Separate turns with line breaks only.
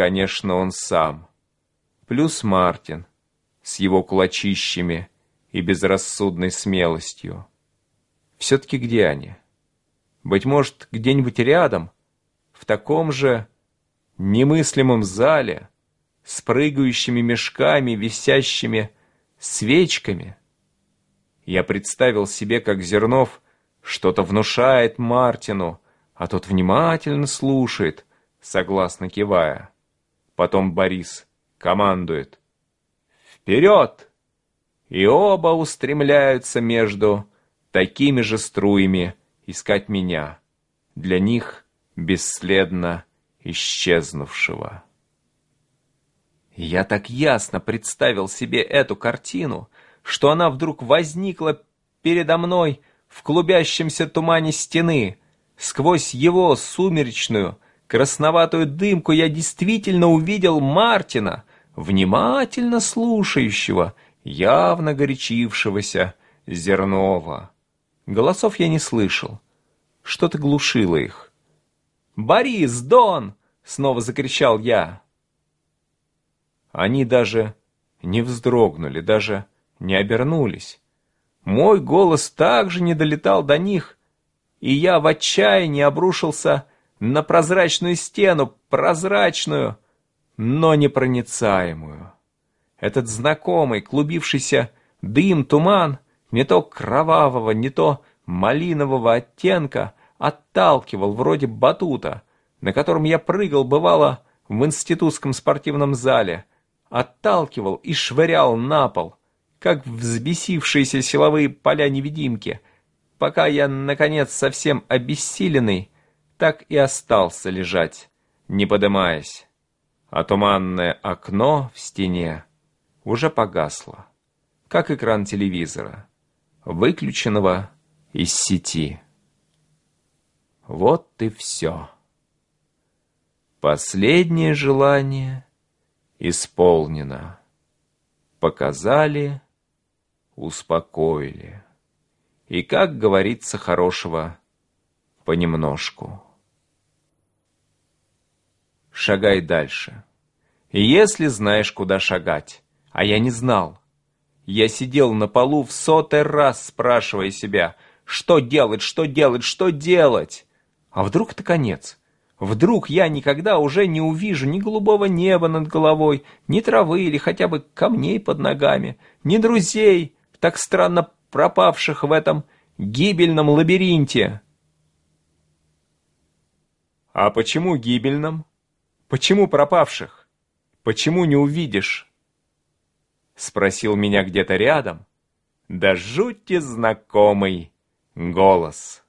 конечно, он сам. Плюс Мартин с его кулачищами и безрассудной смелостью. Все-таки где они? Быть может, где-нибудь рядом, в таком же немыслимом зале, с прыгающими мешками, висящими свечками. Я представил себе, как Зернов что-то внушает Мартину, а тот внимательно слушает, согласно кивая. Потом Борис командует «Вперед!» И оба устремляются между такими же струями искать меня, для них бесследно исчезнувшего. Я так ясно представил себе эту картину, что она вдруг возникла передо мной в клубящемся тумане стены. Сквозь его сумеречную, красноватую дымку я действительно увидел Мартина, внимательно слушающего, явно горячившегося Зернова. Голосов я не слышал. Что-то глушило их. «Борис, Дон!» — снова закричал я. Они даже не вздрогнули, даже не обернулись. Мой голос также не долетал до них, и я в отчаянии обрушился на прозрачную стену, прозрачную, но непроницаемую. Этот знакомый, клубившийся дым, туман, не то кровавого, не то малинового оттенка, отталкивал вроде батута, на котором я прыгал, бывало, в институтском спортивном зале, отталкивал и швырял на пол, как взбесившиеся силовые поля-невидимки, пока я, наконец, совсем обессиленный, так и остался лежать, не подымаясь. А туманное окно в стене уже погасло, как экран телевизора, выключенного из сети. Вот и все. Последнее желание исполнено. Показали, успокоили. И, как говорится хорошего, понемножку. Шагай дальше. Если знаешь, куда шагать. А я не знал. Я сидел на полу в сотый раз, спрашивая себя, что делать, что делать, что делать. А вдруг это конец? Вдруг я никогда уже не увижу ни голубого неба над головой, ни травы или хотя бы камней под ногами, ни друзей, так странно пропавших в этом гибельном лабиринте. А почему гибельном? Почему пропавших? Почему не увидишь? Спросил меня где-то рядом. Да жути знакомый голос.